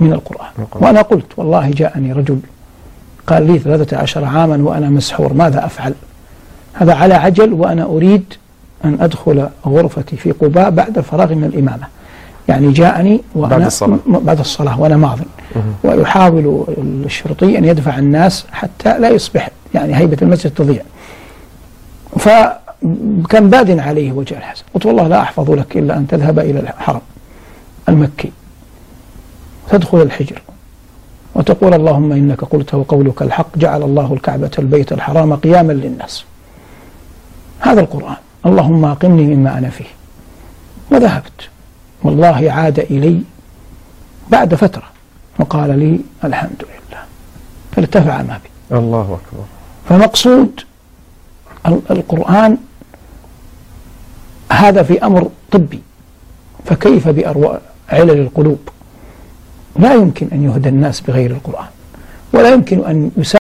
من القرآن. وأنا قلت والله جاءني رجل قال لي 13 عاما وأنا مسحور ماذا أفعل؟ هذا على عجل وأنا أريد أن أدخل غرفتي في قباء بعد الفراغ من الإمامة. يعني جاءني وأنا بعد الصلاة. بعد الصلاة وأنا ماض ويحاول الشرطي أن يدفع الناس حتى لا يصبح يعني هيبة المسجد تضيع. فكان باد عليه وجه الحسن. قلت والله لا أحفظ لك إلا أن تذهب إلى الحرم المكي. تدخل الحجر وتقول اللهم إنك قلت وقولك الحق جعل الله الكعبة البيت الحرام قياما للناس. هذا القرآن. اللهم أقمني مما أنا فيه. وذهبت. والله عاد إلي بعد فترة وقال لي الحمد لله. فارتفع ما بي. الله أكبر. فمقصود ال- القرآن هذا في أمر طبي. فكيف بأرواح علل القلوب؟ لا يمكن أن يهدى الناس بغير القرآن ولا يمكن أن يساعد